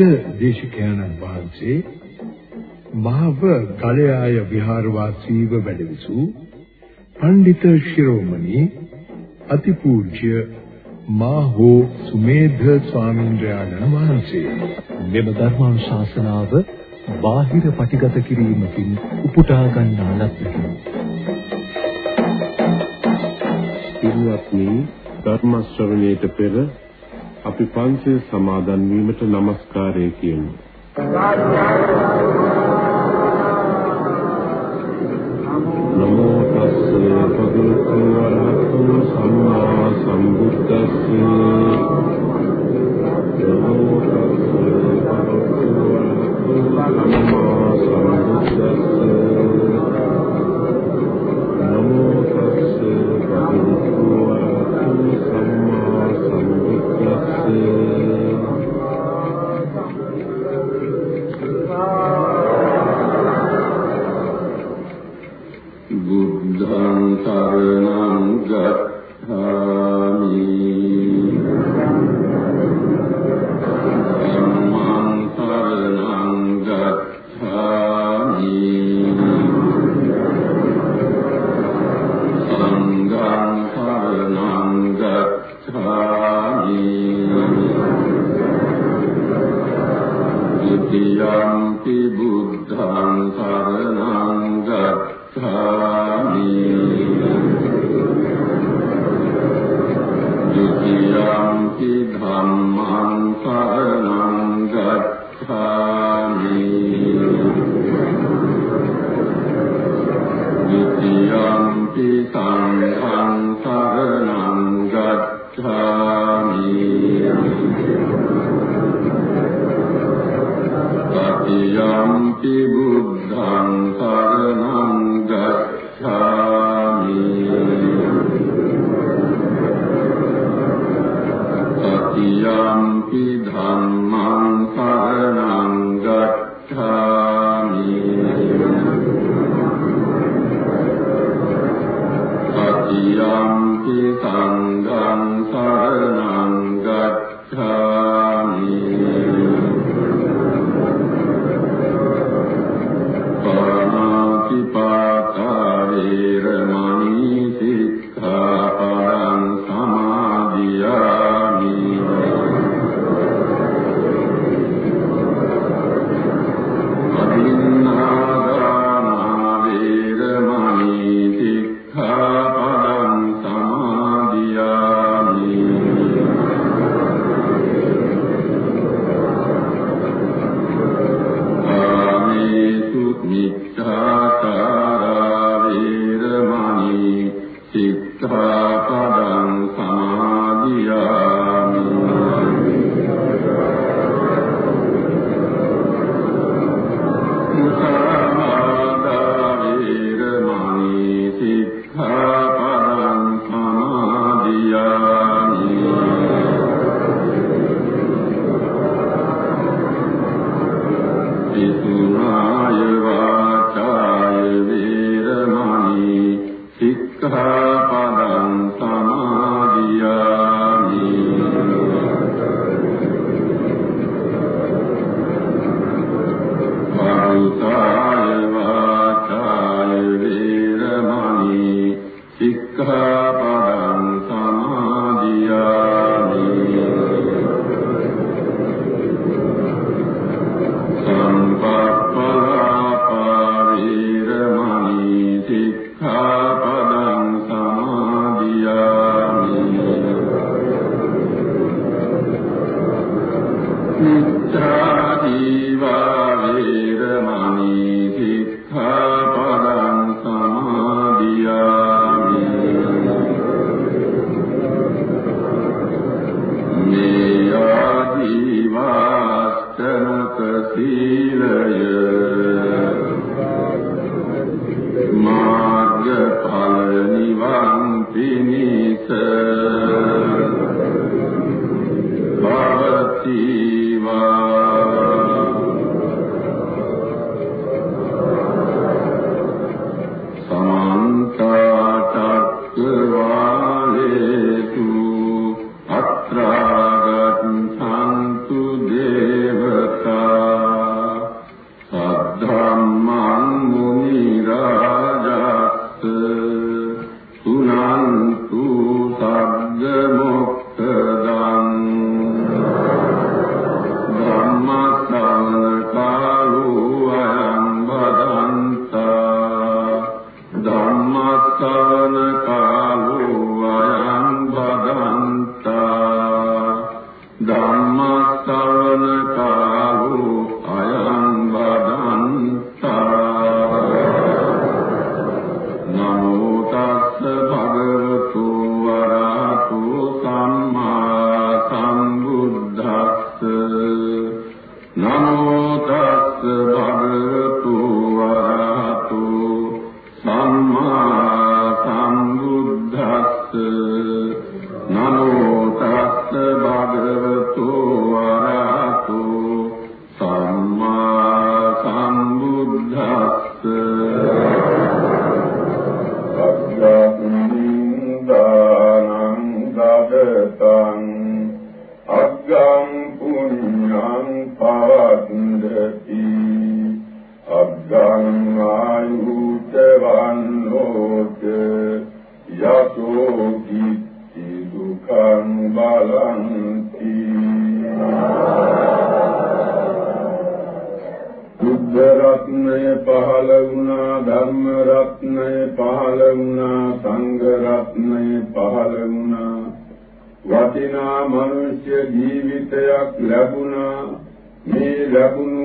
අද දේශිකානන් වහන්සේ මහව ගලයාය විහාරවාසීව වැඩවිසූ පඬිත ශිරෝමණී අතිපූජ්‍ය මාහෝ සුමේධ ස්වාමීන්ද්‍රයන්න් වහන්සේ මෙම ධර්මානුශාසනාව බාහිර පටිගත කිරීමකින් උපුටා ගන්නා ලද්දකි. පින්වත්නි ධර්ම ශ්‍රවණයට පෙර අපි පංචේ සමාදන් වීමට নমස්කාරය කියමු. නමෝ තස්ස භගවතු වරහතු සම්මා සම්බුද්දස්ස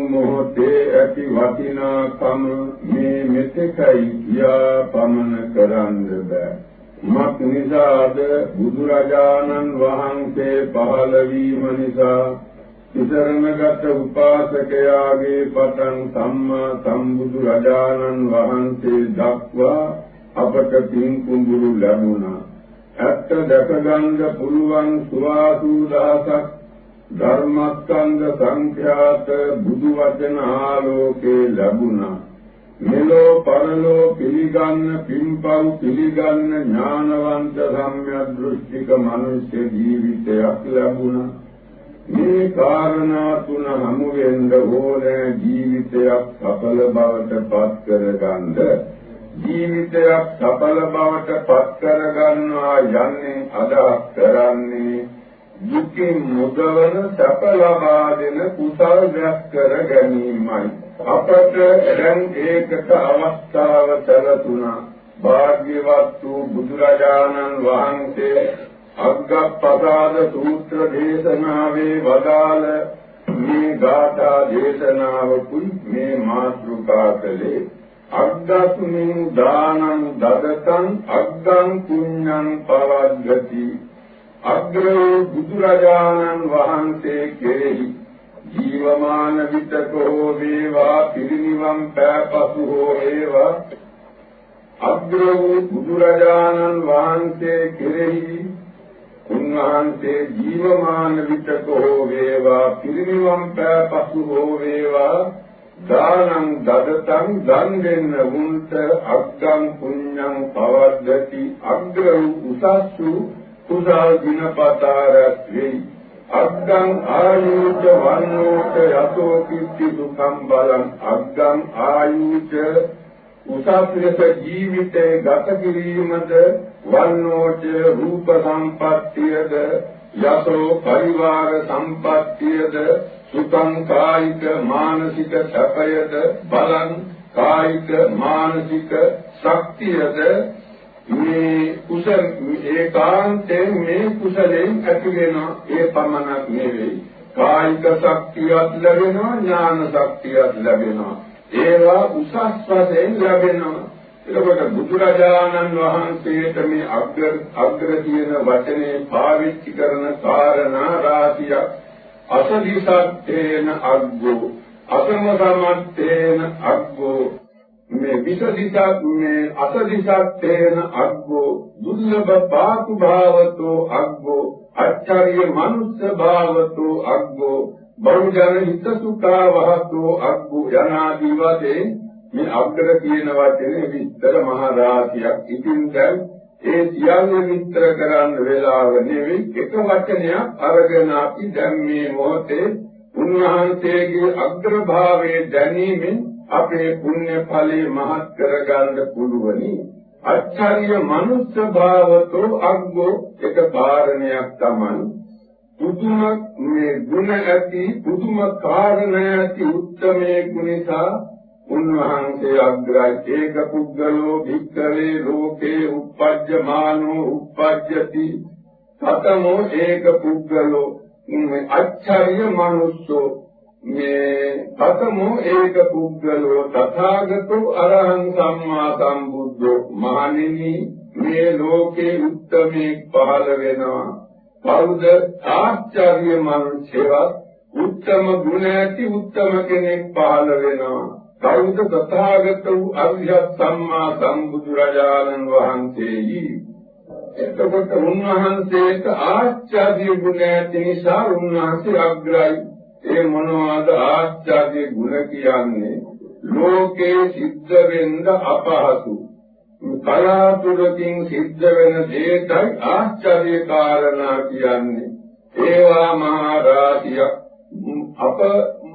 මොහොතේ ඇති වටිනාකම මේ මෙතෙකයි කියා පමන කරන්න බෑ. මක් නිසාද බුදුරජාණන් වහන්සේ පහළ වීම නිසා ඉතරණගත උපාසකයාගේ පටන් සම්මා සම්බුදු රජාණන් වහන්සේ දක්වා අපට පින් කුඹුරු ලැබුණා. ඇත්ත දැකගන්න පුළුවන් සුවාසු දහසක් ධර්මස්කන්ධ සංඛ්‍යාත බුදු වචන ආලෝකේ ලැබුණා. මෙලෝ පරලෝ පිළිගන්න පින්පව් පිළිගන්න ඥානවන්ත සම්‍යදෘෂ්ටික මනුෂ්‍ය ජීවිතයක් ලැබුණා. මේ කාරණා තුන හමු වෙන්න ඕනේ ජීවිතයක් සඵල බවට පත් කරගන්න. ජීවිතයක් සඵල බවට පත් කරගන්නවා යන්නේ අදහස් කරන්නේ දුකින් මුදවන සැප ලබා දෙන කුසල් රැස් කර ගැනීමයි. අපට දැන් ඒකට අවස්ථාව සැලසුණා. භාග්‍යවත් වූ බුදුරජාණන් වහන්සේ අග්ගප්පසාද සූත්‍ර දේශනාවේ වදාළ මේ ගාථා දේශනාවකුයි මේ මාතෘකා කළේ. අග්ගස්මින් දානං දදතං අග්ගං කුඤ්ඤං පවද්දති අග්‍රෝ බුදුරජාණන් වහන්සේ කෙරෙහි ජීවමාන විතකෝ වේවා පිරිනිවන් පෑපසු හෝ වේවා. අග්‍රෝ බුදුරජාණන් වහන්සේ කෙරෙහි උන්වහන්සේ ජීවමාන විතකෝ වේවා පිරිනිවන් පෑපසු හෝ වේවා. දානං දදතං දන් දෙන්න වුන්ට අග්ගං පුඤ්ඤං පවද්දති. අග්‍රං උසස්සු කුසල් දිනපතා රැස් වෙයි අග්ගං ආයුච වන්නෝච යතෝ කිත්ති දුක්ඛම් බලං. අග්ගං ආයුච උසස් ලෙස ජීවිතේ ගත කිරීමද? වන්නෝච රූප සම්පත්තියද? යතෝ පරිවාර සම්පත්තියද? සුඛං කායික මානසික සැපයද? බලං කායික මානසික ශක්තියද? මේ කුසල ඒකාන්තයෙන් මේ කුසලෙන් ඇති වෙන ඒ පමණක් නෙවෙයි. කායික ශක්තියත් ලැබෙනවා ඥාන ශක්තියත් ලැබෙනවා. ඒවා උසස් වශයෙන් ලැබෙනවා. එතකොට බුදුරජාණන් වහන්සේට මේ අග්‍ර අග්‍ර කියන වචනේ පාවිච්චි කරන කාරණා රාශිය අසදිසත්තේන අග්ගෝ. අසමසමත්තේන අග්ගෝ. මේ විස දිසත් මේ අස දිසත් තේන අග්ගෝ දුර්ලභ පාතු භාවතෝ අග්ගෝ අච්චාරිය මනුස්ස භාවතෝ අග්ගෝ බෞද්ධන හිත සුඛා වහතෝ අග්ගෝ යනාදී වදේ මේ අග්ගර කියන වචනේ විස්තර මහ රාශියක් ඉතින් දැන් ඒ කියන්නේ විස්තර කරන්න වෙලාව නෙවෙයි එක වචනයක් අරගෙන අපි දැන් මේ මොහොතේ උන්වහන්සේගේ අග්‍රභාවයේ දැනීමෙන් අපේ පුණ්‍ය ඵලෙ මහත් කරගන්න පුළුවනි. අච්චරිය මනුස්ස භාවතෝ අග්ගෝ එක කාරණයක් තමයි. පුදුම මේ ගුණ ඇති පුදුම කාරණ ඇති උත්තමයේ ගුණසා උන්වහන්සේ අග්‍රයි ඒක පුද්ගලෝ භික්ඛවේ ලෝකේ uppajjamaano uppajjati සතමෝ ඒක පුද්ගලෝ මේ අච්චරිය මනුස්සෝ මේ සතමෝ ඒක පුද්ගලෝ තථාගතෝ අරහං සම්මා සම්බුද්ධෝ මහණෙනි මේ ලෝකේ උත්තමේ පහළ වෙනවා. කවුද ආශ්චර්ය මනුෂ්‍යවත් උත්තම ගුණ ඇති උත්තම කෙනෙක් පහළ වෙනවා. කවුද තථාගත වූ අරිහත් සම්මා සම්බුදුරජාණන් වහන්සේයි. එතකොට උන්වහන්සේට ආශ්චර්ය ගුණ ඇති නිසා උන්වහන්සේ අග්‍රයි. ඒ මොනවාද ආශ්චර්ය ගුණ කියන්නේ? ලෝකේ සිද්ධ වෙන්න අපහසු. කලාතුරකින් සිද්ධ වෙන දේටයි ආශ්චර්ය කාරණා කියන්නේ. ඒවා මහා රාශියක්. අප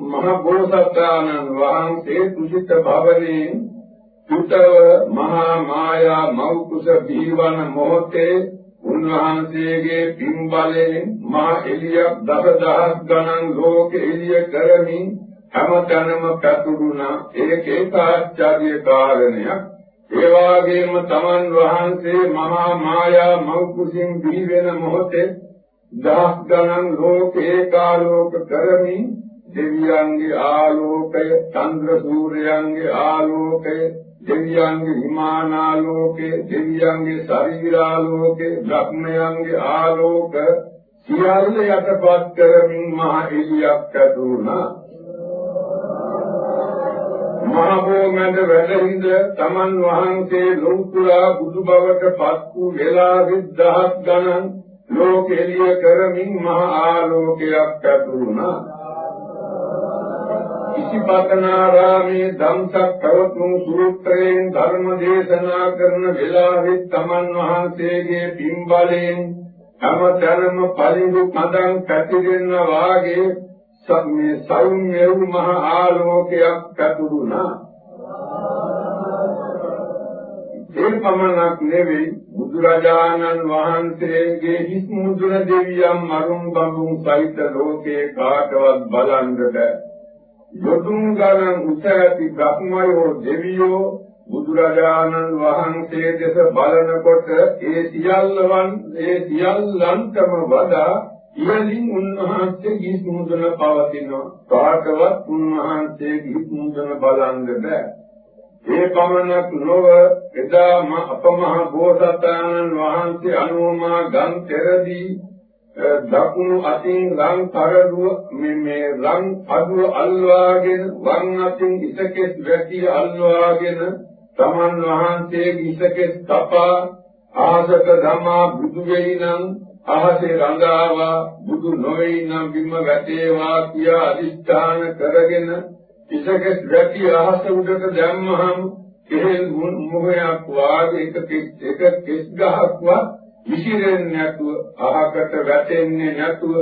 මහ බෝසතාණන් වහන්සේ තුසිත භවනේ සුතව මහා මායා මෞකුස දීවන මොහොතේ උන්වහන්සේගේ පින්බලයෙන් මා එළියක් දසදහස් ගණන් ලෝක එළිය කරමින් හැමතැනම පැතුරුණා ඒකේ ආශ්චර්ය කාරණයක්. ඒ වගේම තමන් වහන්සේ මහා මායා මෞකුසින් දී වෙන මොහොතේ දහස් ගණන් ලෝක ඒකාලෝක කරමින් දෙවියන්ගේ ආලෝකය චන්ද්‍ර සූර්යයන්ගේ ආලෝකය දෙවියන්ගේ විමානාලෝකේ දෙවියන්ගේ ශරීරාලෝකේ බ්‍රහ්මයන්ගේ ආලෝක සියල්ල යටපත් කරමින් මහ එළියක් ඇතුණා. මහ බෝමැද වැඩහිඳ තමන් වහන්සේ ලෞතුරා බුදු බවට පත් වූ වෙලා විදහස් ගණන් ලෝක එළිය කරමින් මහ ආලෝකයක් ඇතුණා. ඉසිපතනාරාමේ ධම්සක් පැවතුණු සූත්‍රයෙන් ධර්ම දේශනා කරන වෙලාවෙත් තමන් වහන්සේගේ පින්බලයෙන් හැමතැනම පරිදු කඳන් පැතිරෙන වාගේ සම්මේ සෞම්‍ය වූ මහ ආලෝකයක් පැතුරුණා. ඒ පමණක් නෙවෙයි බුදුරජාණන් වහන්සේගේ හිස් මුදුන දෙවියන් මරුන් බඹුන් සහිත ලෝකේ කාටවත් බලන්න බැහැ යොදුන් ගණන් උස ඇති බ්‍රහ්මයෝ දෙවියෝ බුදුරජාණන් වහන්සේ දෙස බලනකොට ඒ සියල්ලවන් ඒ සියල්ලන්ටම වඩා ඉහළින් උන්වහන්සේ ගිහි මුදන පවතිනවා. කාටවත් උන්වහන්සේ ගිහි මුදන බලන්න බෑ. ඒ පමණක් නොව එදා අපමහ බෝසතාණන් වහන්සේ අනුමා ගම් පෙරදී දකුණු අතින් ලං කරදුව මේ මේ ලං අදුව අල්වාගෙන වම් අතින් ඉසකෙස් වැටි අල්වාගෙන තමන් වහන්සේගේ ඉසකෙස් කපා ආසක ධමා බුදු වෙයි නම් අහසේ රඳාවා බුදු නොවේ නම් බිම වැටේවා කියා අදිස්ථාන කරගෙන ඉසකෙස් වැටි අහස උඩට දැම්මහම කෙහෙල් මොහයක් වාගේ එක එක කෙස් ගහක්වත් විසිරෙන්නේ නැතුව අහකට වැටෙන්නේ නැතුව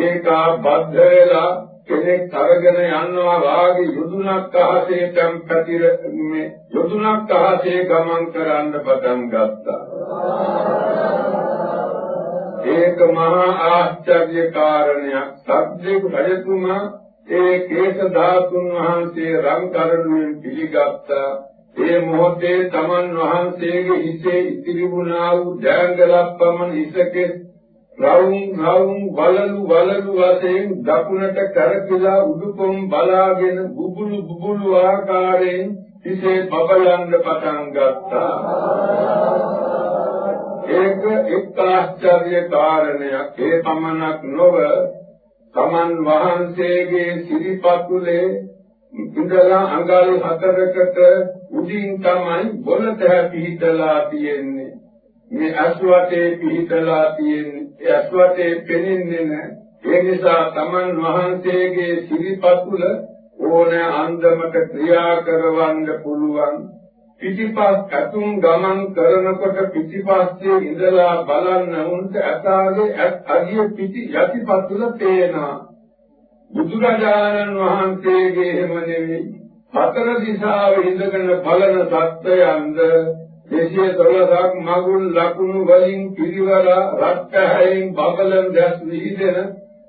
ඒකා බද්ධ වෙලා කෙනෙක් අරගෙන යනවා වාගේ යොදුනක් අහසේ තැම්පතිර මේ යොදුනක් අහසේ ගමන් කරන්න පටන් ගත්තා. ඒක මහා ආශ්චර්ය කාරණයක්. සබ්දේ රජතුමා ඒ කේශ ධාතුන් වහන්සේ රං කරණුවෙන් පිළිගත්තා. ඒ මොහොතේ තමන් වහන්සේගේ හිතේ ඉතිරි වුණා වූ දෑංගලක් පමණ ඉසකේ රවුම් රවුම් වලලු වලලු වශයෙන් දකුණට කරකිලා උඩුකොම් බලාගෙන බුබුලු බුබුලු ආකාරයෙන් හිතේ බබලන්න පටන් ගත්තා. ඒක එක් ආශ්චර්ය කාරණයක්. ඒ පමණක් නොව තමන් වහන්සේගේ සිරිපතුලේ ඉඳලා අඟල් හතරකට උඩින් තමයි බොලත පිහිටලා තියෙන්නේ. මේ අස්වැටේ පිහිටලා තියෙන්නේ. අස්වැටේ පෙනෙන්නේ නැහැ ඒ නිසා තමන් වහන්සේගේ සිරිපතුල ඕන අන්දමට ක්‍රියා කරවන්න පුළුවන්. පිටිපස් අතුම් ගමන් කරනකොට පිටිපස්සේ ඉඳලා බලන්න උන්ට අතාගේ අගිය පිටි යටිපතුල පේනවා. බුදුරජාණන් වහන්සේගේ එහෙම නෙවෙයි. හතර දිශාවේ ඉඳගෙන බලන සත්‍යයන්ද දේශීය තොලසක් මගුල් ලකුණු වලින් පිරිවර රත්කහයෙන් බබලන් දැස් විහිදෙන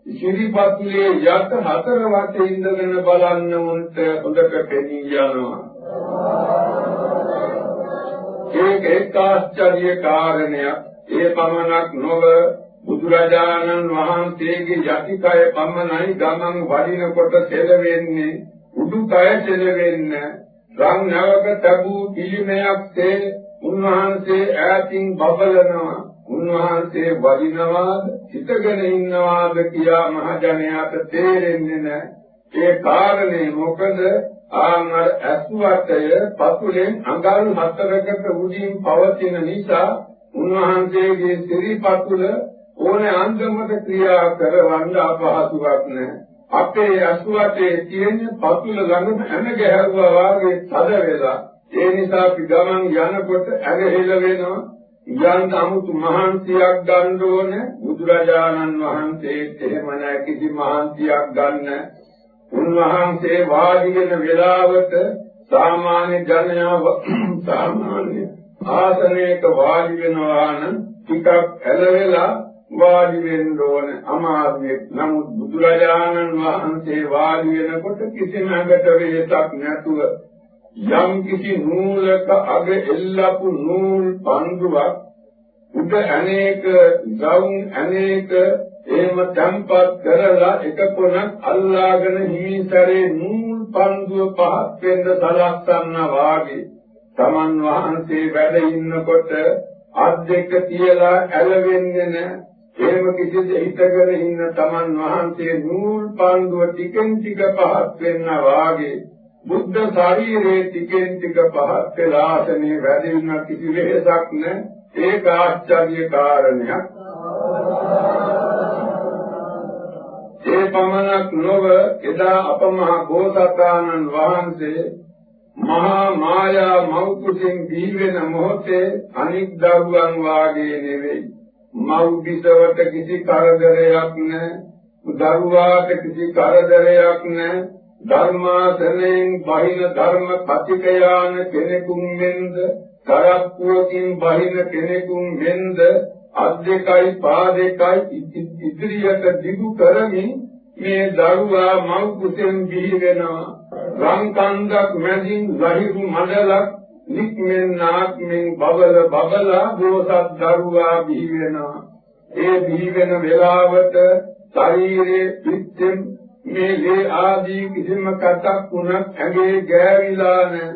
ශිරිපත්ලේ යට හතර වටේ ඉඳගෙන බලන්න උන්ට හොඳට පෙනී යනවා. ඒක එක් ආශ්චර්ය කාරණයක්. ඒ පමණක් නොව බුදුරජාණන් වහන්සේගේ යටිකය පමණයි ගමන් වඩිනකොට සෙලවෙන්නේ උඩුකය සෙලවෙන්නේ රන් නැවක තබූ පිළිමයක්සේ උන්වහන්සේ ඈතින් බබලනවා උන්වහන්සේ වදිනවාද හිතගෙන ඉන්නවාද කියා මහජනයාට තේරෙන්නේ නැහැ. ඒ කාරණේ මොකද? ආන්වර අසුවටය පතුලෙන් අඟල් හතරකට උඩින් පවතින නිසා උන්වහන්සේගේ සිරිපතුල ඕනේ අන්දමට ක්‍රියා කරවන්න අපහසුයක් නැහැ. අපේ අසුවටේ තියෙන පතුල ළඟම හැම ගැහුවා වාගේ තද වෙලා ඒ නිසා අපි ගමන් යනකොට ඇඟ හෙල වෙනවා. යන්න 아무තු මහන්සියක් ගන්න ඕන. බුදුරජාණන් වහන්සේත් එහෙම නැහැ. කිසි මහන්සියක් ගන්න. උන්වහන්සේ වාඩි වෙන වෙලාවට සාමාන්‍ය ජනයාව සාමාන්‍ය ආසනයක වාඩි වෙනවා නම් ටිකක් ඇලවෙලා වාඩි වෙන්න ඕන. අමාරුවෙක්. නමුත් බුදුරජාණන් වහන්සේ වාඩි වෙනකොට කිසිම ඇඟට වේසක් නැතුව යම් කිසි නූලක අග එල්ලපු නූල් පන්දුවක් උඩ අනේක ගවුම් අනේක එහෙම තම්පත් කරලා එක කොනක් අල්ලාගෙන හිමිසරේ නූල් පන්දුව පහත් වෙන්න සලස්සන්න වාගේ තමන් වහන්සේ වැඩ ඉන්නකොට අත් දෙක තියලා ඇලවෙන්නේ නැහැ එහෙම කිසිද හිතගෙන ඉන්න තමන් වහන්සේ නූල් පන්දුව ටිකෙන් ටික පහත් වෙන්න වාගේ බුද්ධ ශරීරයේ ටිකෙන් ටික පහත් වෙලා ආසනේ වැඩෙන්න කිසි වෙහසක් නැහැ ඒක ආශ්චර්ය කාරණයක්. ඒ පමණක් නොව එදා අපමහ බෝසතාණන් වහන්සේ මහා මායා මෞකුසින් දීවෙන මොහොතේ අනික් දරුවන් වාගේ නෙවෙයි. මව් බිසවට කිසි කරදරයක් නැහැ දරුවාට කිසි කරදරයක් නැහැ ධර්මාසනෙන් බහින ධර්ම පතිකයාන කෙනෙකුන් වෙන්ද කරප්පුවකින් බහින කෙනෙකුන් වෙන්ද අත් දෙකයි පා දෙකයි ඉදිරියට දිගු කරමින් මේ දරුවා මව් කුසෙන් බිහි වෙනවා රන් කන්දක් මැදින් ලහිරු මඩලක් නික්මෙන් නාක්මෙන් බබල බබලා බෝසත් දරුවා බිහි වෙනවා ඒ බිහි වෙන වෙලාවට ශරීරයේ පිටෙන් මේ ලේ ආදී කිසිම කටක් වුණත් ඇඟේ ගෑවිලා නැ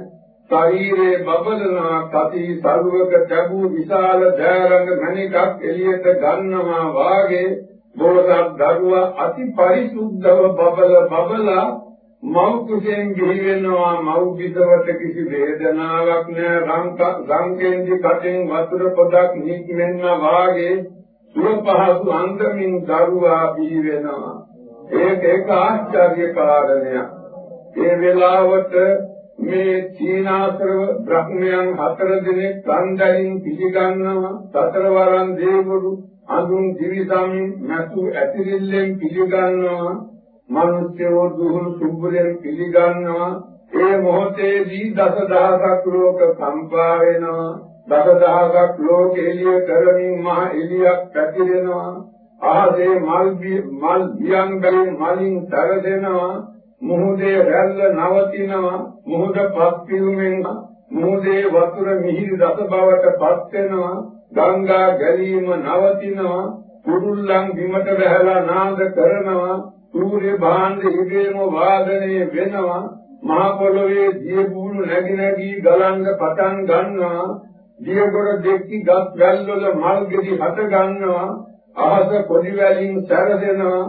ශරීරයේ බබලනවා කති සරුවක තැබූ විශාල දෑරඟ මණිකක් එළියට ගන්නවා වාගේ බෝසත් දරුවා අති පරිසුද්ධව බබල බබලා මව් කුසෙන් ගිහි වෙනවා. මව් බිසවට කිසි වේදනාවක් නැ. රංක රංකෙන්දි කටෙන් වතුර පොඩක් නික්මෙන්න වාගේ සුව පහසු අන්දමින් දරුවා බිහි වෙනවා. ඒක එක ආශ්චර්ය කාරණයක්. ඒ වෙලාවට මේ චීනාසරව බ්‍රහ්මයන් හතර දෙනෙක් කන්දයින් පිළිගන්නවා සතරවරන් දේවරු අඳුන් දිවිසමින් නැතු ඇතිරිල්ලෙන් පිළිගන්නවා මිනිස්යෝ දුහුණු සුබ්බලෙන් පිළිගන්නවා ඒ මොහොතේදී දසදහසක් ලෝක කම්පා වෙනවා. දසදහසක් ලෝක එළිය කරමින් මහ එළියක් පැතිරෙනවා. ආසේ මල් මල් වියංගයෙන් මලින් සැරදෙනවා මුහුදේ රැල්ල නවතිනවා මුහුද පස්පිරුමෙන් මුහුදේ වතුර මිහිරි රස බවට පත් වෙනවා ගංගා ගැලීම නවතිනවා කුරුල්ලන් බිමට බැහැලා නාද කරනවා සූර්ය භාණ්ඩ ඉබේම වාදනය වෙනවා මහ පොළොවේ දිය බුණු නැగి නැగి ගලන්න පටන් ගන්නවා දියගොඩ දෙක්ටි ගස් වැල් වල මල් ගෙඩි හට ගන්නවා අහස කොඩි වලින් සැරසෙනවා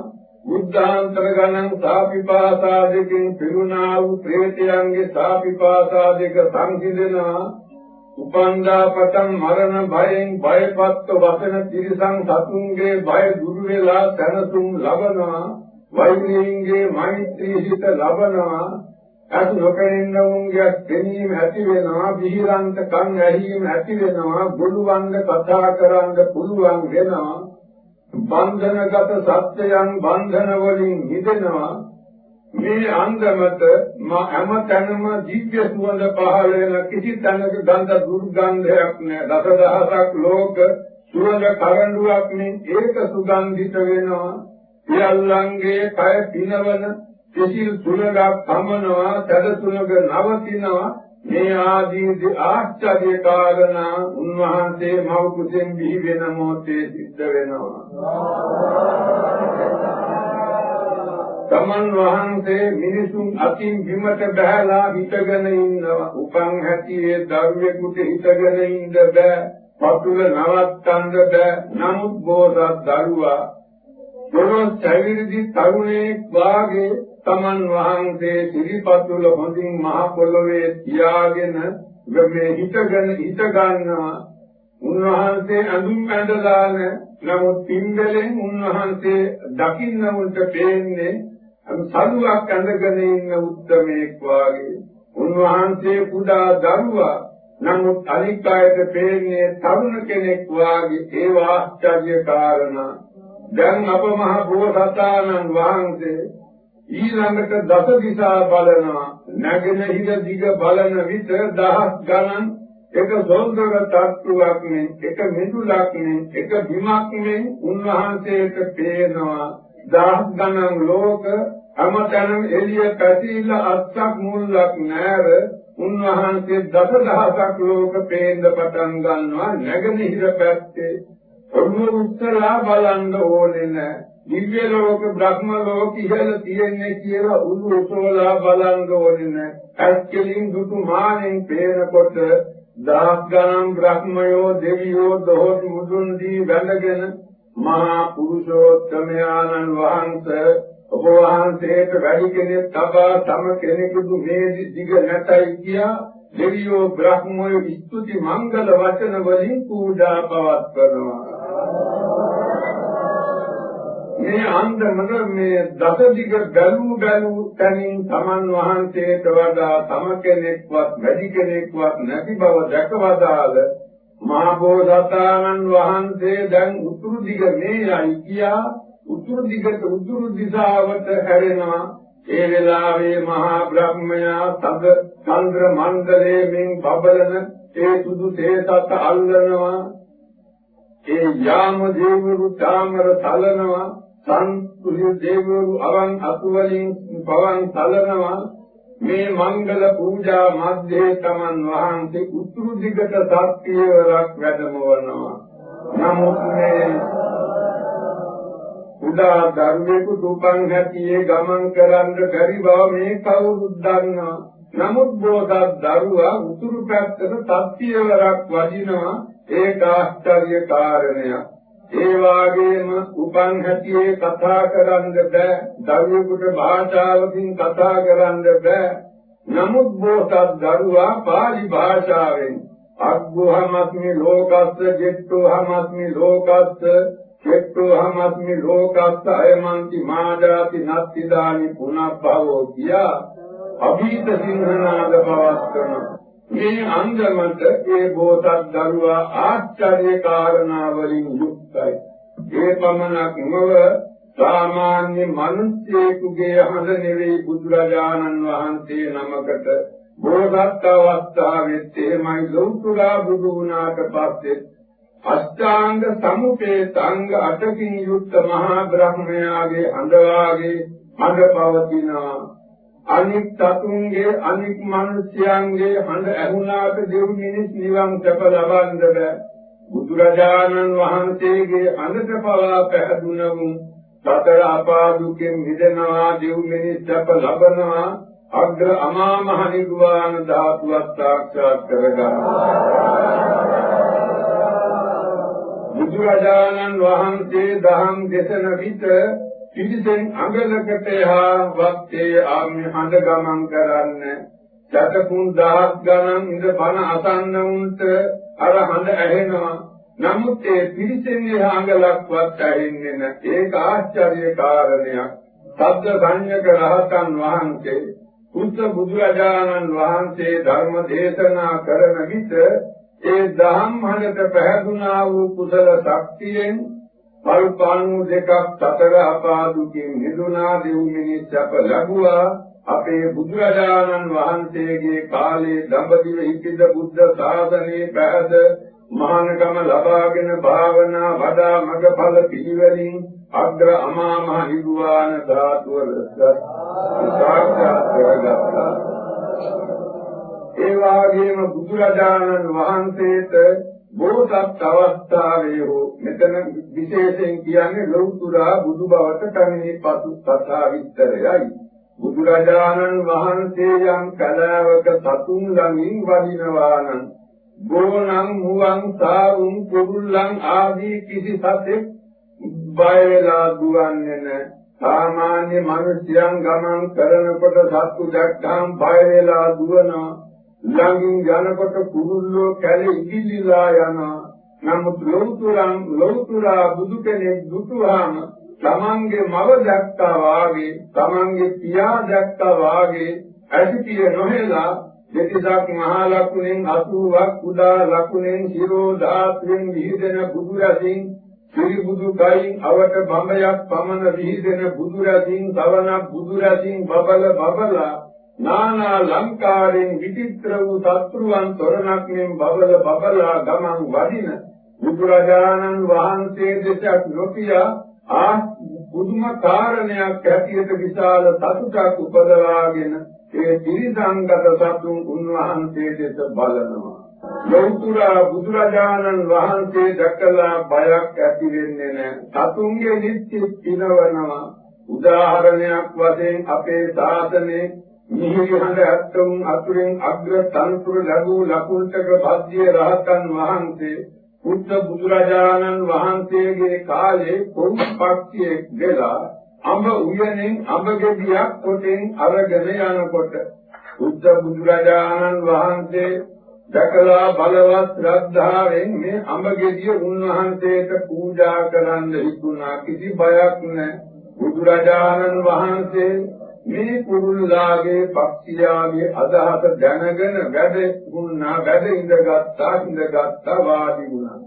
බුද්ධාන්තර ගණන් සාපිපාසාදකින් පිරුණා වූ ප්‍රේතයන්ගේ සාපිපාසාදක සංසිඳෙනවා උපන්දා පතන් මරණ භයෙන් බයපත්ව වසන තිරිසන් සතුන්ගේ බය දුරු වෙලා සැනසුම් ලබනවා වෛද්‍යීන්ගේ මෛත්‍රී හිත ලබනවා අත් නොකෙන්න උන්ගේ දෙනීම ඇති වෙනවා විහිරන්ත කන් ඇහිීම ඇති වෙනවා බුදුවන්ද කතා කරන්න පුළුවන් වෙනවා බන්ධනගත සත්‍යයන් බන්ධන වලින් මිදෙනවා. මේ අංගමත මා හැමතැනම දිව්‍ය සුවඳ පහළ වෙන කිසි තැනක ගන්ධ දුර්ගන්ධයක් නැහැ දසදහසක් ලෝක සුවඳ කරඬුවක් මේ ඒක සුගන්ධිත වෙනවා. සියල්ලන්ගේ කය පිනවන කිසිල් තුලක් සමනවා සැදසුනක නවතිනවා. මේ ආදී ආශ්චර්ය කාරණා උන්වහන්සේ මව කුසෙන් බිහි වෙන මොහොතේ සිද්ධ වෙනවා. තමන් වහන්සේ මිනිසුන් අතින් බිමට බහැලා හිටගෙන ඉන්නවා. උපන් හැටියේ දරුවෙකුට හිටගෙන ඉන්න බෑ. පතුල නවත්තන්න බෑ. නමුත් බෝසත් දරුවා දොරොස් සැවිරිදි තරුණයෙක් වාගේ තමන් වහන්සේ සිරිපතුල හොඳින් මහ පොළොවේ තියාගෙන මේ හිතගෙන හිත ගන්නවා උන්වහන්සේ අඳුම් ඇඳලාන නමුත් පින්බලෙන් උන්වහන්සේ දකින්න උන්ට පේන්නේ සල්ුවක් ඇඳගෙන ඉන්න උත්මයෙක් වාගේ. උන්වහන්සේ කුඩා දරුවා නමුත් අනික් අයට පේන්නේ තරුණ කෙනෙක් වාගේ. ඒ වාස්චර්ය කාරණා. දැන් අප මහ බෝසතාණන් වහන්සේ ඊළඟට දස දිශා බලනවා නැගෙනහිර දිග බලන විට දහස් ගණන් එක සොන්දර තත්ත්වයක් නේ එක මිදුලක් නේ එක බිමක් නේ උන්වහන්සේට පේනවා. දහස් ගණන් ලෝක හැමතැනම එළිය පැතිල අස්සක් මුල්ලක් නැර උන්වහන්සේ දස දහසක් ලෝක පේන්න පටන් ගන්නවා. නැගෙනහිර පැත්තේ. ඔළුව උත්තලා බලන්න ඕනේ නැහැ දිව්‍ය ලෝක බ්‍රහ්ම ලෝක ඉහළ තියෙන්නේ කියලා උළු උසවලා බලන්න ඕනේ නැහැ. ඇස්කලින් දුතු මානෙන් පේනකොට දහස් ගණන් බ්‍රහ්මයෝ දෙවියෝ දොහොත් මුදුන් දී වැඳගෙන මහා පුරුෂෝත්තමයාණන් වහන්සේ ඔබ වහන්සේට වැඩි කෙනෙක් තබා තම කෙනෙකුදු මේ දිග නැතයි කියා දෙවියෝ බ්‍රහ්මයෝ ස්තුති මංගල වචන වලින් පූජා පවත්වනවා මේ අන්දමන මේ දසදිග බැලූ බැලූ තනින් තමන් වහන්සේට වඩා තම කෙනෙක්වත් වැඩි කෙනෙක්වත් නැති බව දැකවදාල මහ බෝසතාණන් වහන්සේ දැන් උතුරු දිග මේයි කියා උතුරු දිගට උතුරු දිශාවට හැරෙනවා. ඒ වෙලාවේ මහා බ්‍රහ්මයා තද චන්ද්‍ර මණ්ඩලයේ මෙන් බබලන ඒ සුදු තේසත් අල්ලනවා. ඒ යාම දේවරු තාමර තලනවා. සංතුලිය දේවරු අවන් අතුවලින් පවන් තලනවා මේ මංගල පූජා මැදේ තමන් වහන්සේ උතුරු දිගට සත්‍යවරක් වැඩමවනවා. නමුත් මේ උදා ධර්මයේ දුපන් හැටියේ ගමන් කරන්න බැරි බව මේ කවුරුත් දන්නවා. නමුත් බෝසත් දරුවා උතුරු පැත්තට සත්‍යවරක් වදිනවා ඒක ආශ්චර්ය කාරණයක්. ඒ වාගේම උපන් හැටියේ කතා කරන්න බෑ. දරුවෙකුට භාෂාවකින් කතා කරන්න බෑ. නමුත් බෝසත් දරුවා pāli භාෂාවෙන් අග්ගෝහමස්මි ලෝකස්ස ජෙට්ටෝහමස්මි ලෝකස්ස චෙට්ටෝහමස්මි ලෝකස්ස අයමන්ති මාදාති නත්තිදානි පුනබ්බවෝ කියා අභීත සිංහනාද පවත්වනවා. මේ අංගමත ඒ බෝසත් දරුවා ආශ්චර්ය කාරණා වලින් යුක්තයි. ඒ පමණක් නොව සාමාන්‍ය මිනිසෙකුගේ හඳ නෙවෙයි බුදුරජාණන් වහන්සේ නමකට බෝසත් අවස්ථාවෙත් එමයි ලෞතුරා බුදු වුණාට පස්සේ අෂ්ටාංග සමුපේත අංග අටකින් යුක්ත මහා බ්‍රහ්මයාගේ හඳ වාගේ හඳ පවතිනවා අනික් සතුන්ගේ අනික් මිනිස්යන්ගේ හඬ ඇහුණාට දෙව් මිනිස් නිවන් සැප ලබන්න බෑ බුදුරජාණන් වහන්සේගේ හඬට පවා පැහැදුණමු සතර අපාදුකෙන් මිදෙනවා දෙව් මිනිස් සැප ලබනවා. අග්‍ර අමා මහ නිර්වාණ ධාතුවක් සාක්ෂාත් කරගන්නවා. බුදුරජාණන් වහන්සේ දහම් දේශන විට පිටිසෙන් අඟලකට එහා වත්තේ ආම්‍ය හඳ ගමන් කරන්න. සතකුන් දහස් ගණන් ඉඳ බණ අසන්න උන්ට අර හඳ ඇහෙනවා. නමුත් ඒ පිටිසෙන් එහා අඟලක්වත් ඇහෙන්නේ නැහැ ඒක ආශ්චර්ය කාරණයක්. සබ්ද සංයක රහතන් වහන්සේ කුත් බුදුරජාණන් වහන්සේ ධර්ම දේශනා කරන විට ඒ දහම් හඬට පැහැදුනා වූ කුසල ශක්තියෙන් කල්පණු දෙකක් සතර අපාදුකින් නිදුනා දෙව් මිනිස් සැප ලැබුවා අපේ බුදුරජාණන් වහන්සේගේ කාලේ දඹදිව හිටිද බුද්ධ ශාසනයේ පැහැද මහානකම ලබාගෙන භාවනා වඩා මගඵල පිළිවෙලින් අග්‍ර අමා මහ නිර්වාණ ධාතුව සාක්ෂාත් කරගත්තා. ඒ වගේම බුදුරජාණන් වහන්සේට බෝසත් අවස්ථාවේ හෝ මෙතන විශේෂයෙන් කියන්නේ ලෞතුරා බුදු බවට පැමිණි පසු කතා විස්තරයයි. බුදුරජාණන් වහන්සේ යම් කලාවක සතුන් ළඟින් වදිනවා නම් ගෝණං මුවන් සාරුම් කුරුල්ලන් ආදී කිසි සතෙක් බය වෙලා දුවන්නේ නැහැ. සාමාන්‍ය මිනිස්යන් ගමන් කරනකොට සත්තු දැක්කම බය වෙලා දුවනවා. ළඟින් යනකොට කුරුල්ලෝ කැලේ ඉගිලිලා යනවා. නමුත් ලෞතුරන් ලෞතුරා බුදු කෙනෙක් දුටුවාම තමන්ගේ මව දැක්කා වාගේ තමන්ගේ පියා දැක්කා වාගේ ඇසිතිය නොහෙලා දෙතිසක් මහා ලකුණෙන් 80ක් කුඩා ලකුණෙන් හිරෝ ධාතුවෙන් විහිදෙන බුදු රසින් සිරි බුදු කයින් අවට බඹයක් පමණ විහිදෙන බුදු රසින් සවනක් බුදු රසින් බබල බබලා නානා ලංකාවෙන් විචිත්‍ර වූ සත්‍රුවන් තොරණක් මෙන් බබල බබලා ගමන් වදින බුදුරජාණන් වහන්සේ දෙසක් නොකියා ආ පුදුම කාරණයක් ඇටියට විශාල සතුටක් උපදවාගෙන ඒ ත්‍රිසංගත සතුන් උන්වහන්සේ දෙස බලනවා. ලෞතුරා බුදුරජාණන් වහන්සේ දැකලා බයක් ඇති වෙන්නේ නැහැ. සතුන්ගේ නිත්‍ය පිනවනවා. උදාහරණයක් වශයෙන් අපේ ශාසනයේ මිහිරි හඬ ඇත්තම් අතුරෙන් අග්‍ර තන්තුර ලැබූ ලකුණ්ඨක භද්දිය රහතන් වහන්සේ බුද්ධ බුදුරජාණන් වහන්සේගේ කාලේ කොහොම පක්ෂියෙක් වෙලා අඹ උයනෙන් අඹ ගෙඩියක් කොටෙන් අරගෙන යනකොට බුද්ධ බුදුරජාණන් වහන්සේ දැකලා බලවත් ශ්‍රද්ධාවෙන් මේ අඹ ගෙඩිය උන්වහන්සේට පූජා කරන්න හිතුණා. කිසි බයක් නැහැ බුදුරජාණන් වහන්සේ මේ කුරුල්ලාගේ පක්ෂියාගේ අදහස දැනගෙන වැඩ වුණා වැඩ ඉඳගත්තා ඉඳගත්තා වාඩි වුණා.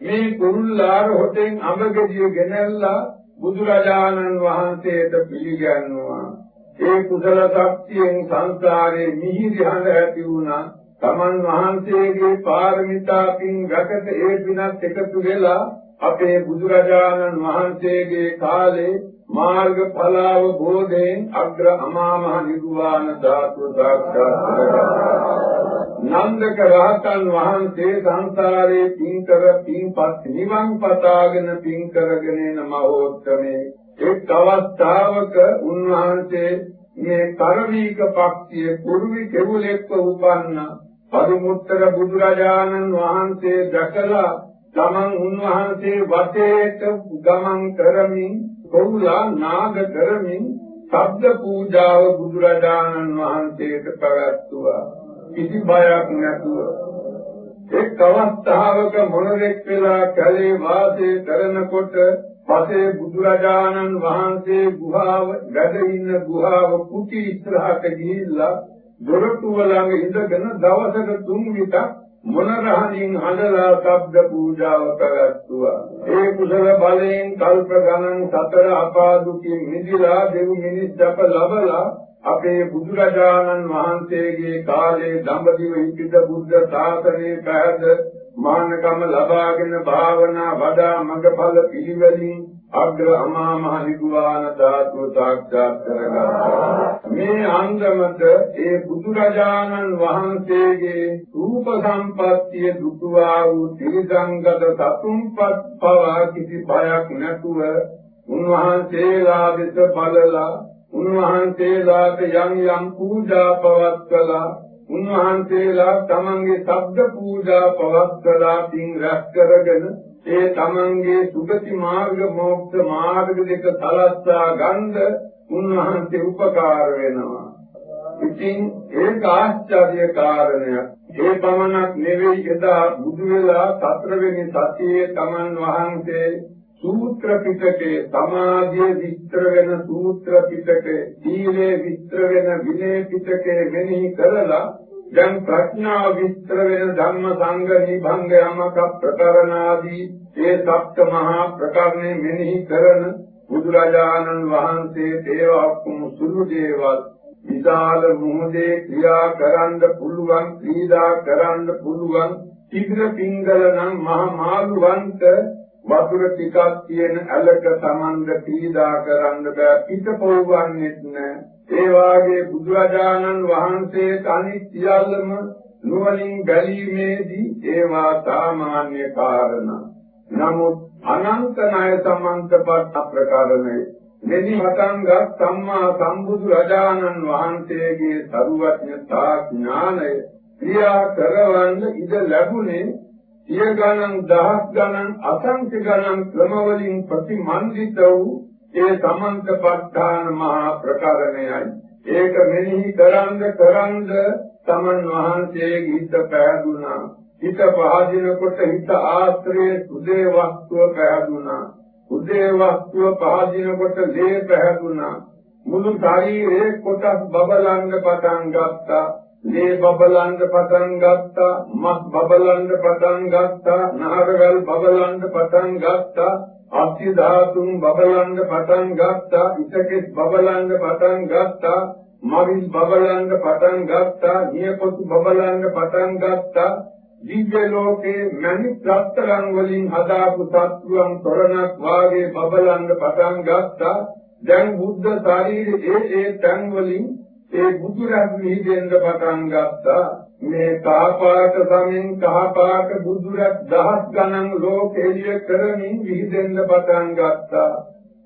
මේ කුරුල්ලාර හොටෙන් අඹගෙඩිය ගෙනල්ලා බුදුරජාණන් වහන්සේට පිළිගන්නවා. ඒ කුසල ශක්තියෙන් සංසාරේ මිහිරි හඬ ඇති වුණා. තමන් වහන්සේගේ පාරමිතා පින් රැකට ඒ පිනත් එකතු වෙලා අපේ බුදුරජාණන් වහන්සේගේ කාලේ මාර්ග ඵලාව බෝධයෙන් අග්‍ර අමා මහ නිර්වාණ ධාතුව සාක්ෂාත් කරගත්තා. නන්දක රහතන් වහන්සේ සංසාරේ පින් කර පින්පත් නිවන් පතාගෙන පින් කරගෙන යන මහෝත්තමේ එක් අවස්ථාවක උන්වහන්සේ මේ කරවීක පක්ෂියේ කුරුවි කෙවුලෙක්ව උපන්න පරිමුත්තර බුදුරජාණන් වහන්සේ දැකලා තමන් උන්වහන්සේ වටේට ගමන් කරමින් කොහුලා නාග කරමින් ශබ්ද පූජාව බුදුරජාණන් වහන්සේට පැවැත්තුවා. කිසි බයක් නැතුව. එක් අවස්ථාවක මොනරෙක් වෙලා කැලේ වාසය කරනකොට පසේ බුදුරජාණන් වහන්සේ ගුහාව වැඩ ඉන්න ගුහාව කුටි ඉස්සරහට ගිහිල්ලා දොරටුව ළඟ ඉඳගෙන දවසක තුන් විටක් මොනරහණින් හඬලා ශබ්ද පූජාව පැවැත්තුවා. ඒ කුසල බලයෙන් කල්ප ගණන් සතර අපා දුකින් මිදිලා දෙව් මිනිස් දප ලබලා අපේ බුදුරජාණන් වහන්සේගේ කාලේ දඹදිව හිටිද බුද්ධ ශාසනයේ පැහැද මානකම ලබාගෙන භාවනා වඩා මඟඵල පිළිවෙලින් අග්‍ර අමා මහ නිර්වාණ ධාතුව සාක්ෂාත් කරගත්තා. මේ අන්දමට ඒ බුදුරජාණන් වහන්සේගේ රූප සම්පත්තිය දුටුවා වූ ත්‍රිසංගත සතුම්පත් පවා කිසි බයක් නැතුව උන්වහන්සේලා වෙත බලලා උන්වහන්සේලාට යම් යම් පූජා පවත්වලා උන්වහන්සේලා තමන්ගේ ශබ්ද පූජා පවත්වලා පින් රැස් කරගෙන ඒ තමන්ගේ සුගති මාර්ග මොක්ෂ මාර්ග දෙක සලස්සා ගන්න උන්වහන්සේ උපකාර වෙනවා. ඉතින් ඒක ආශ්චර්ය කාරණයක්. ඒ පමණක් නෙවෙයි එදා බුදු වෙලා සතරවෙනි සතියේ තමන් වහන්සේ සූත්‍ර පිටකේ සමාධිය විස්තර වෙන සූත්‍ර පිටකේ සීලේ විස්තර වෙන විනය පිටකේ මෙනෙහි කරලා දැන් ප්‍රඥාව විස්තර වෙන ධම්ම සංඝ නිභංග යමක ප්‍රකරණාදී ඒ සප්ත මහා ප්‍රකරණේ මෙනෙහි කරන බුදුරජාණන් වහන්සේ දේවක්කුම සුළු දේවල් විශාල මුහුදේ ක්‍රියා කරන්න පුළුවන් ක්‍රීඩා කරන්න පුළුවන් ඉදිර පිංගල නම් මහා මාළුවන්ට වතුර ටිකක් තියෙන ඇලක Tamanda පීඩා කරන්න බෑ පිට පොවන්නේත් නෑ. ඒ වාගේ බුදුරජාණන් වහන්සේ අනිත් සියල්ලම නුවණින් බැලීමේදී ඒවා සාමාන්‍ය කාරණා. නමුත් අනන්ත ණය සම්මන්තපත් අප්‍රකාරණේ මෙහි මතංගත් සම්මා සම්බුදු රජාණන් වහන්සේගේ සරුවඥතා ඥානය ක්‍රියා කරවන්න ඉඩ ලැබුණේ සිය ගණන් දහස් ගණන් අසංඛ්‍ය ගණන් ක්‍රමවලින් ප්‍රතිමන්විත වූ ඒ සමන්තපත්තාන මහා ප්‍රකරණයයි. ඒක මෙනෙහි කරන්ද කරන්ද තමන් වහන්සේගේ හිත පැහැදුනා. හිත පහදිනකොට හිත ආශ්‍රයේ සුදේ වස්තුව පැහැදුනා. උදේ වස්තුව පහදිනකොට ලේ පැහැදුනා. මුළු ශරීරයේ කොටස් බබලන්න පටන් ගත්තා. ලේ බබලන්න පටන් ගත්තා මස් බබලන්න පටන් ගත්තා නාරවල් බබලන්න පටන් ගත්තා අස්ති ධාතුන් බබලන්න පටන් ගත්තා ඉතකෙස් බබලන්න පටන් ගත්තා මරිල් බබලන්න පටන් ගත්තා නියපොතු බබලන්න පටන් ගත්තා දිව්‍ය ලෝකේ මණි රත්තරන් වලින් හදාපු සත්වයන් තොරණක් වාගේ බබලන්න පටන් ගත්තා. දැන් බුද්ධ ශරීරයේ ඒ ඒ තන් වලින් ඒ බුදුරත් මිහිදෙන්න පටන් ගත්තා. මේ කාපාට සමින් කහපාට බුදුරත් දහස් ගණන් ලෝකෙලිය කරමින් විහිදෙන්න පටන් ගත්තා.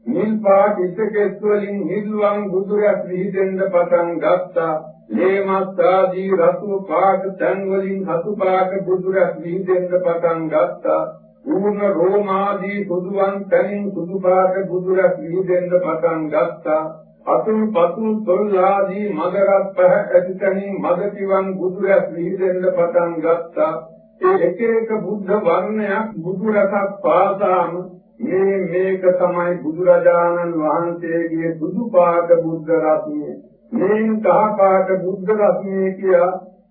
නිල් පාට ඉසකෙස් වලින් නිල්වන් බුදුරත් විහිදෙන්න පටන් ගත්තා. ලේමත් ආදී රතු පාට තන් වලින් රතු පාට බුදුරත් විහිදෙන්න පටන් ගත්තා. ඌර්ණ රෝමාදී සුදුවන් තනින් සුදු පාට බුදුරත් විහිදෙන්න පටන් ගත්තා. අතුල් පතුල් තොල්ලාදී මගරත් පහ ඇතිතනින් මගතිවන් බුදුරැස් විහිදෙන්න පටන් ගත්තා. ඒ එක එක බුද්ධ වර්ණයක් බුදු රසක් පාසාම මේ මේක තමයි බුදුරජාණන් වහන්සේගේ බුදු පාට බුද්ධ රත්නය. මේන් කහ පාට බුද්ධ රත්නය කියා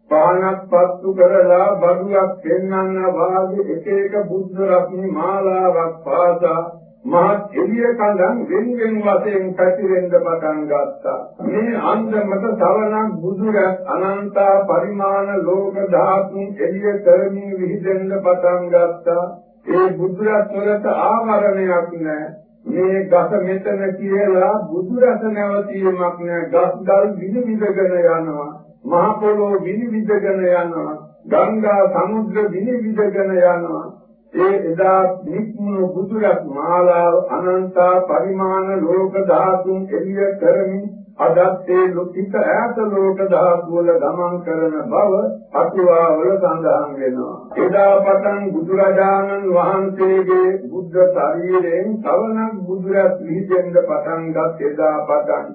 පානක් පත්තු කරලා බඩුවක් පෙන්වන්න වාගේ එක එක බුද්ධ රත්න මාලාවක් පාසා මහත් එළිය කඳන් වෙන වෙන වශයෙන් පැතිරෙන්න පටන් ගත්තා. මේ අන්දමට තවනක් බුදුරත් අනන්ත පරිමාණ ලෝක ධාතුන් එළිය කරමින් විහිදෙන්න පටන් ගත්තා. ඒ බුදුරත් වලට ආවරණයක් නැහැ. මේ ගස මෙතන කියලා බුදුරස නැවතීමක් නැහැ. ගස් ගල් විනිවිදගෙන යනවා. මහ පොළොව විනිවිදගෙන යනවා. ගංගා සමුද්‍ර විනිවිදගෙන යනවා. ඒ එදා නික්මුණු බුදුරත් මාලාව අනන්ත පරිමාණ ලෝක ධාතුන් එළිය කරමින් අදත් ඒ ලෝකිත ඈත ලෝක ධාතු වල ගමන් කරන බව අටුවා වල සඳහන් වෙනවා. එදා පටන් බුදුරජාණන් වහන්සේගේ බුද්ධ ශරීරයෙන් තවනක් බුදුරත් විහිදෙන්න පටන් ගත් එදා පටන්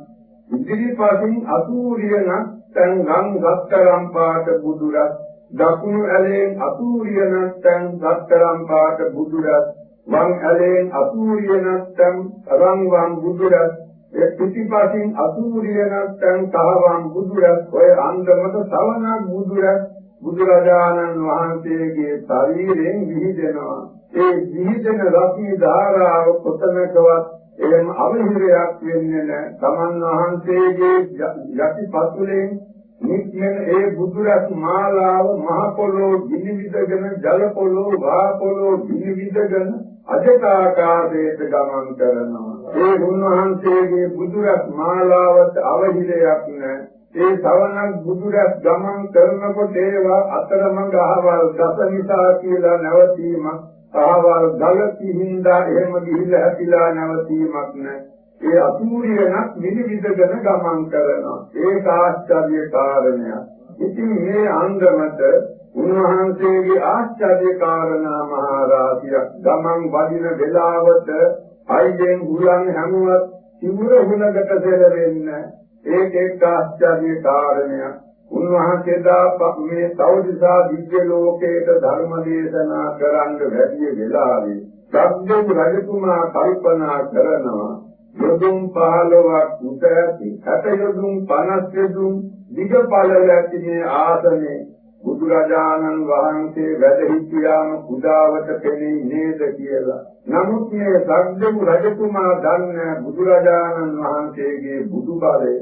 ඉදිරිපසින් අසූරියනක් තන් ගම් ගත්තරම් පාට බුදුරත් දකුණු ඇලෙන් අසූරිය නැත්තම් සතරම් පාට බුදුරත් වම් ඇලෙන් අසූරිය නැත්තම් රන්වන් බුදුරත් ඒ පිටිපසින් අසූරිය නැත්තම් තහවම් බුදුරත් ඔය අන්දමට සවනක් බුදුරත් බුදුරජාණන් වහන්සේගේ ශරීරයෙන් විහිදෙනවා ඒ විහිදෙන රශ්මි ධාරාව කොතනකවත් එහෙම අවහිරයක් වෙන්නේ නැහැ. තමන් වහන්සේගේ යටිපතුලෙන් නික්මෙන ඒ බුදුරත් මාලාව මහ පොළොව විනිවිදගෙන ජල පොළොව වා පොළොව විනිවිදගෙන අජතාකාශයට ගමන් කරනවා. ඒ උන්වහන්සේගේ බුදුරත් මාලාවට අවහිරයක් නැහැ ඒ ශ්‍රවණක් බුදුරත් ගමන් කරනකොට ඒවා අතරමඟ අහවල් දස නිසා කියලා නැවතීමක් අහවල් ගල කිහින්දා එහෙම ගිහිල්ලා හැපිලා නැවතීමක් නැහැ ඒ අසූරියනක් විනිවිදගෙන ගමන් කරනවා. ඒක ආශ්චර්ය කාරණයක්. ඉතින් මේ අංගමත උන්වහන්සේගේ ආශ්චර්ය කාරණා මහරාජියක් ගමන් වදින වෙලාවට අයියෙන් හුලන් හැමුවත් සිවුර හුලකට සෙලවෙන්න ඒක එක් ආශ්චර්ය කාරණයක්. උන්වහන්සේ දා මේ සෞදිසා දිව්‍ය ලෝකයට ධර්ම දේශනා කරන්න වැඩි වෙලාවේ සබ්දු රජතුමා කල්පනා කරනවා යොදුන් 15ක් උස ඇති හැට යොදුන් 50 යොදුන් දිග පළල ඇති මේ ආසනේ බුදුරජාණන් වහන්සේ වැඩ සිටියාම කුඩාවට පෙනී නේද කියලා. නමුත් මේ සග්දමු රජතුමා දන්නේ බුදුරජාණන් වහන්සේගේ බුදු බලය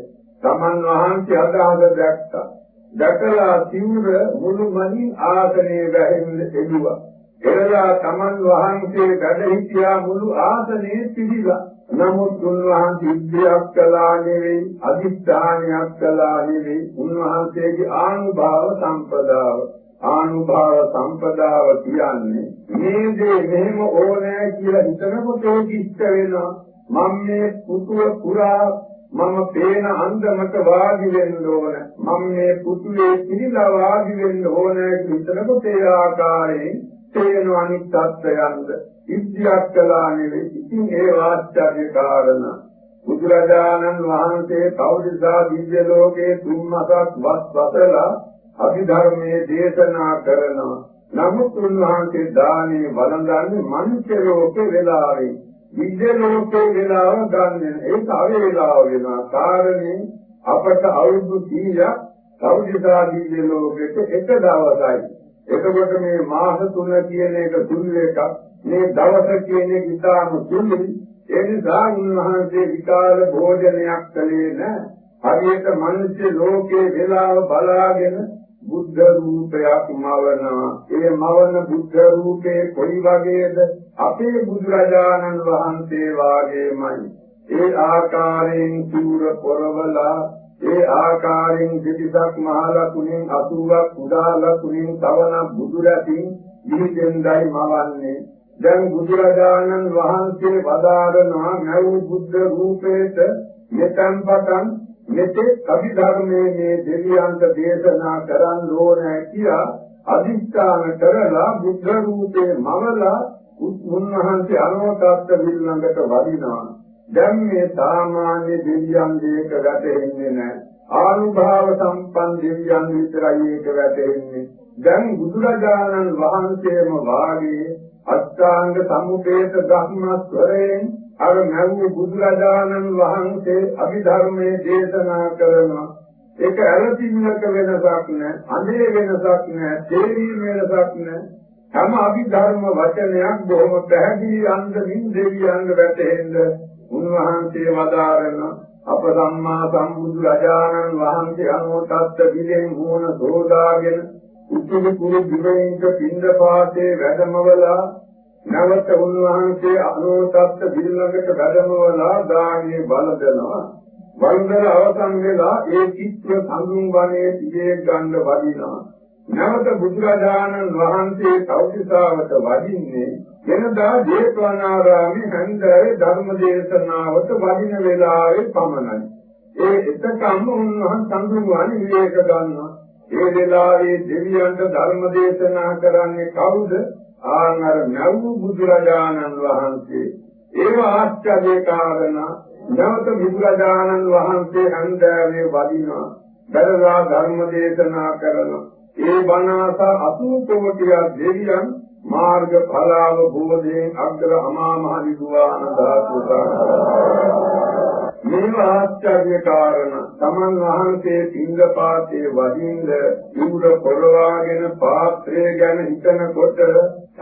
තමන් වහන්සේ අදාළ දැක්කා. දැකලා සිවුර මුළු මනින් ආසනේ වැහෙන්න එළුවා. එරලා තමන් වහන්සේ වැඩ සිටියා මුළු ආසනේ පිළිලා නමුත් උන්වහන්සේ ඉද්ධියක් කළා නෙවෙයි අදිස්ථානයක් කළා නෙවෙයි. උන්වහන්සේගේ ආනුභාව සම්පදාව. ආනුභාව සම්පදාව කියන්නේ මේ දේ මෙහෙම ඕනෑ කියලා හිතනකොට කිච්ච වෙනවා. මම මේ පුතුව පුරා මම පේන අන්දමට වාඩි වෙන්න ඕන. මම මේ පුතුලේ පිළිලා වාඩි වෙන්න ඕන හිතනකොට ඒ ආකාරයෙන් තේන අනිත් තත්ත්වයන්ද ඉද්ධියක් කළා නෙවෙයි. ඉතින් ඒ වාස්ත්‍ය කාරණා බුදුරජාණන් වහන්සේ කවුරුසා දිව්‍ය ලෝකේ තුන්මසක් වත් වතලා අභිධර්මයේ දේශනා කරනවා. නමුත් උන්වහන්සේ දානේ වළඳන්නේ මනුෂ්‍ය ලෝකේ වෙලාවේ. විද්‍ය ලෝකේ වෙලාව ගන්න ඒක අවේලාව වෙනවා. කාරණේ අපට අවුරුදු 100ක් කවුදිසා දිව්‍ය ලෝකෙට එක දවසයි. එතකොට මේ මාස තුන කියන එක සුළු එකක්. මේ දවස කියන එක ඉතාම සුළුයි. ඒ නිසා උන්වහන්සේ විකාල භෝජනයක් කළේ නැහැ. හරියට මිනිස් ලෝකේ වෙලාව බලාගෙන බුද්ධ රූපයක් මවනවා. ඒ මවන බුද්ධ රූපේ කොයි වගේද? අපේ බුදුරජාණන් වහන්සේ වාගේමයි. ඒ ආකාරයෙන් සූර පොරවලා ඒ ආකාරයෙන් පිටිසක් මහලකුණින් 80ක් උදා ලකුණින් තවන බුදු රැතින් නිදෙන්දයි මවන්නේ. දැන් බුදුරජාණන් වහන්සේ වදාරනවා නැවු බුද්ධ රූපේට මෙතන් පටන් මෙතෙක් අභිධර්මයේ මේ දෙවියන්ට දේශනා කරන්න ඕනේ කියලා අදිස්ථාන කරලා බුද්ධ රූපේ මවලා උන්වහන්සේ අනුකම්පිත විලංගට වදිනවා දැන් මේ සාමාන්‍ය දෙවියන් දෙයක වැටෙන්නේ නැහැ. ආනුභාව සම්පන්න දෙවියන් විතරයි ඒක වැටෙන්නේ. දැන් බුදුරජාණන් වහන්සේම වාගේ අෂ්ටාංග සමුපේත ධර්මස්වරයෙන් අර නැවු බුදුරජාණන් වහන්සේ අභිධර්මයේ දේශනා කරනවා ඒක ඇලතින්නක වෙනසක් නැහැ අඳේ වෙනසක් නැහැ තේරීම වෙනසක් නැහැ හැම අභිධර්ම වචනයක් බොහොම පැහැදිලි අන්දමින් දෙවියන්ග වැටෙන්න උන්වහන්සේ වදාරන අප සම්මා සම්බුදු රජාණන් වහන්සේ අනුතත්ත පිළිෙන් වුණ සෝදාගෙන උතුරු කුරු දිවෙන්ක පින්ද පාතේ වැඩමවලා නැවත උන්වහන්සේ අනුතත්ත බිල්ලකට වැඩමවලා දානේ බලදනවා වන්දන අවසන් වෙලා ඒ චිත්‍ර සම්මුන් වනේ පිටේ ගන්න වදිනවා නැවත බුදුරජාණන් වහන්සේ කෞතිසාවට වදින්නේ වෙනදා ජේතවනාරාමේ හන්දරේ ධර්ම දේශනාවට වදින වෙලාවේ පමණයි ඒ එතකම උන්වහන්සේ සම්මුන් වනේ විවේක ගන්නවා ඒ වෙලාවේ දෙවියන්ට ධර්ම දේශනා කරන්නේ කවුද? ආන් අර නැව් බුදුරජාණන් වහන්සේ. ඒව ආශ්චර්ය කාරණා නැවත බුදුරජාණන් වහන්සේ හන්දෑවේ වදිනවා. බැලලා ධර්ම දේශනා කරනවා. ඒ බණාස 80 කෝටියක් දෙවියන් මාර්ග ඵලාව බෝධයෙන් අග්‍ර අමා මහ නිදුවාන ධාතුසා මේ ආශ්චර්ය කාරණා තමන් වහන්සේ පින්දපාතේ වදින්ද ඉමුද පොළවාගෙන පාත්‍රය ගැන හිතනකොට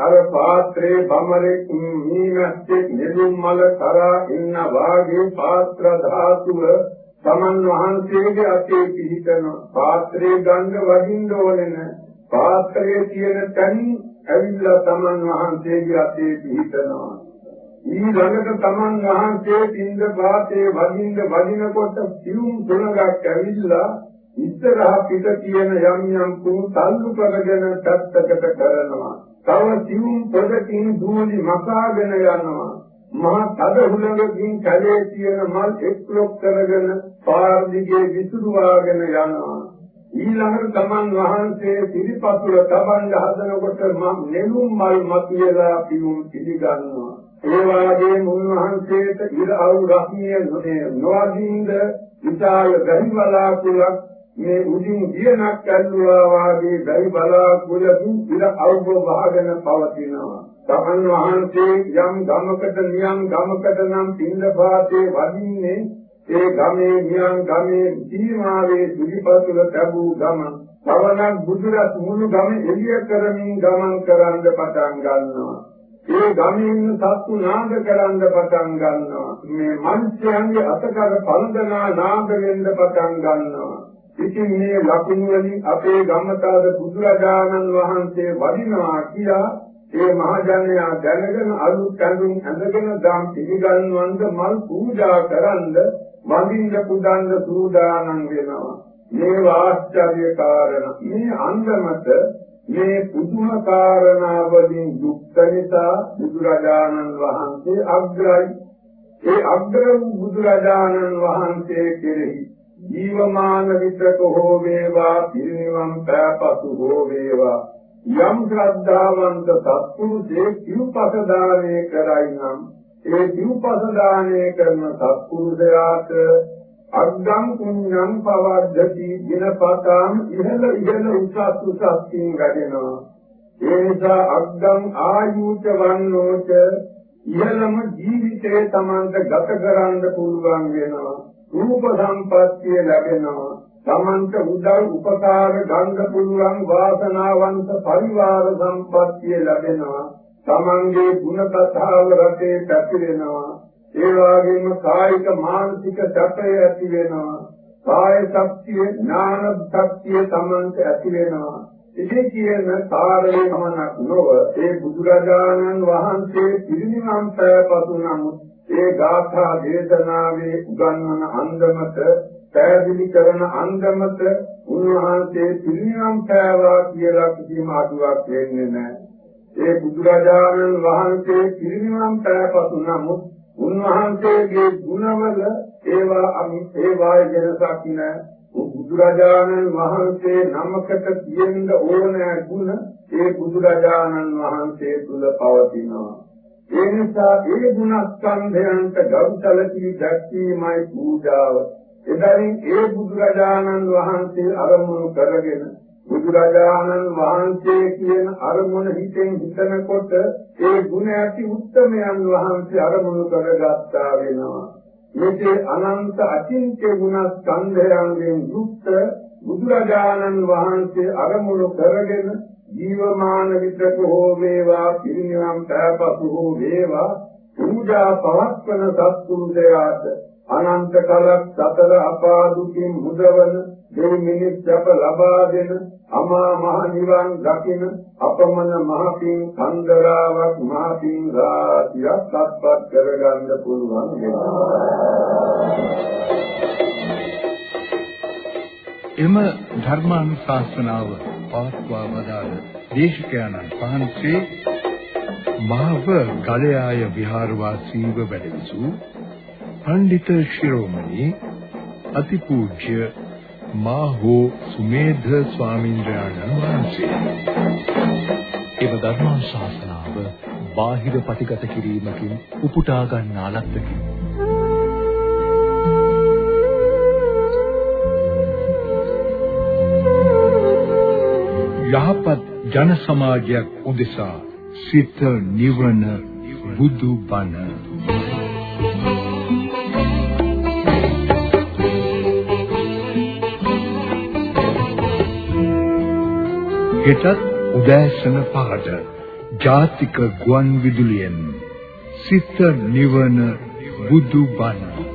අර පාත්‍රේ බමරෙක් මීමැස්සෙක් නෙළුම් මල කරා ඉන්න වාගේ පාත්‍ර ධාතුව තමන් වහන්සේගේ අතේ පිහිටන පාත්‍රේ ගන්න වදින්න ඕනේ නැ. පාත්‍රයේ තියෙන තැන් ඇවිල්ලා තමන් වහන්සේගේ අතේ පිහිටනවා ඊළඟට තමන් වහන්සේ පින්ද පාතේ වදින්න වදිනකොට සිවුම් තුනක් ඇවිල්ලා ඉස්සරහ පිට තියෙන යම් යම් කුණු තල්ලු කරගෙන පැත්තකට කරනවා. තව සිවුම් පොදකින් දූලි මකාගෙන යනවා. මහා තද හුලඟකින් කැලේ තියෙන මල් එක්ලොක් කරගෙන පාර දිගේ විසුරුවාගෙන යනවා. ඊළඟට තමන් වහන්සේ පිළිපතුල තබන්න හදනකොට මම නෙළුම් මල් මතුවලා පියුම් පිළිගන්නවා. ඒ වාගේම උන්වහන්සේට ඉර අවු රශ්මිය නොවදින්ද විශාල ගහි බලාකුලක් මේ උදින් දියනක් ඇල්ලුවා වාගේ ගහි බලාකුලකින් ඉර අවුව වහගෙන පවතිනවා. තමන් වහන්සේ යම් ගමකට නියම් ගමකට නම් පින්දපාතේ වදින්නේ ඒ ගමේ නියම් ගමේ සීමාවේ සුලිපතුල ලැබූ ගමන් තවනක් බුදුරත් මුළු ගම එළිය කරමින් ගමන් කරන්න පටන් ගන්නවා. ඒ ගමින් සත්තු නාද කරන්න පටන් ගන්නවා. මේ මිනිස්යන්ගේ අතකර පළඳනා නාද වෙන්න පටන් ගන්නවා. ඉතින් මේ ලකුණු වලින් අපේ ගම්මතාද බුදුරජාණන් වහන්සේ වදිනවා කියලා ඒ මහජනයා දැනගෙන අලුත් ඇඳුම් ඇඳගෙන දම් පිළිගන්වන්ද මල් පූජා කරන්ද වඳින්න පුදන්න සූදානම් වෙනවා. මේ වාස්චර්ය කාරණා මේ අන්දමත මේ පුදුම කාරණාවලින් යුක්ත නිසා බුදුරජාණන් වහන්සේ අග්‍රයි. ඒ අග්‍ර වූ බුදුරජාණන් වහන්සේ කෙරෙහි ජීවමාන විතක හෝ වේවා පිරිනිවන් පෑපසු හෝ වේවා යම් ශ්‍රද්ධාවන්ත සත්පුරුෂේ සිව්පසදානය කරයි නම් ඒ සිව්පසදානය කරන සත්පුරුෂයාට අග්ගම් පුඤ්ඤං පවද්දති දිනපතාම් ඉහළ ඉහළ උසස් උසස් කින් වැඩෙනවා. ඒ නිසා අග්ගම් ආයුත වන්නෝච ඉහළම ජීවිතේ Tamanta ගත කරන්න පුළුවන් වෙනවා. රූප සම්පත්තිය ලැබෙනවා. තමන්ට උදව් උපකාර ගන්න පුළුවන් වාසනාවන්ත පරිවාර සම්පත්තිය ලැබෙනවා. තමන්ගේ ගුණ කතාව රටේ පැතිරෙනවා ඒ වගේම කායික මානසික සැපය ඇති වෙනවා. කාය ශක්තිය ඥාන ශක්තිය තමන්ට ඇති වෙනවා. ඉතින් කියන කාරණේ මනක් නොව ඒ බුදුරජාණන් වහන්සේ පිරිනිවන් පෑපසු නමුත් ඒ ගාථා දේශනාවේ උගන්වන අන්දමට පැහැදිලි කරන අන්දමට උන්වහන්සේ පිළිනම් පෑවා කියලා කිසිම අඩුවක් වෙන්නේ නැහැ. ඒ බුදුරජාණන් වහන්සේ පිළිනම් පෑපසු නමුත් උන්වහන්සේගේ ගුණවල ඒවා අමිත් ඒවායේ වෙනසක් නැහැ. බුදුරජාණන් වහන්සේ නමකට තියෙන්න ඕනෑ ගුණ ඒ බුදුරජාණන් වහන්සේ තුල පවතිනවා. ඒ නිසා ඒ ගුණස්කන්ධයන්ට ගෞතලකී දැක්වීමයි පූජාව. එබැවින් ඒ බුදුරජාණන් වහන්සේ අරමුණු කරගෙන බුදුරජාණන් වහන්සේ කියන අරමුණ හිතෙන් හිතනකොට ඒ ගුණ ඇති උත්තමයන් වහන්සේ අරමුණු කරගත්තා වෙනවා. මේකේ අනන්ත අචින්ත්‍ය ගුණ ස්කන්ධයන්ගෙන් යුක්ත බුදුරජාණන් වහන්සේ අරමුණු කරගෙන ජීවමාන විද්‍රක හෝ වේවා පිරිනිවන් පෑපසු හෝ වේවා පූජා පවත්වන සත්පුරුෂයාට අනන්ත කලක් සතර අපා දුකින් මුදවන දෙවි මිනිස් සැප ලබා දෙන අමා මහ නිවන් දකින අපමණ මහ පින් කන්දරාවක් මහ පින් රාතියක් අත්පත් කරගන්න පුළුවන් එම ධර්මානුශාසනාව පවත්වා වදාළ දේශකයන්න් වහන්සේ මාව ගලයාය විහාරවාසීව වැඩවිසූ පඬිත ශිරෝමණී අතිපූජ්‍ය මාහෝ සුමේධ ස්වාමීන්ද්‍රයන්න් වහන්සේ එම ධර්මානුශාසනාව බාහිර පටිගත කිරීමකින් උපුටා ගන්නා ලද්දකි. යහපත් ජන සමාජයක් උදෙසා සිත නිවන බුදු බණ හෙටත් උදෑසන පහට ජාතික ගුවන් විදුලියෙන් සිත නිවන බුදු බණ.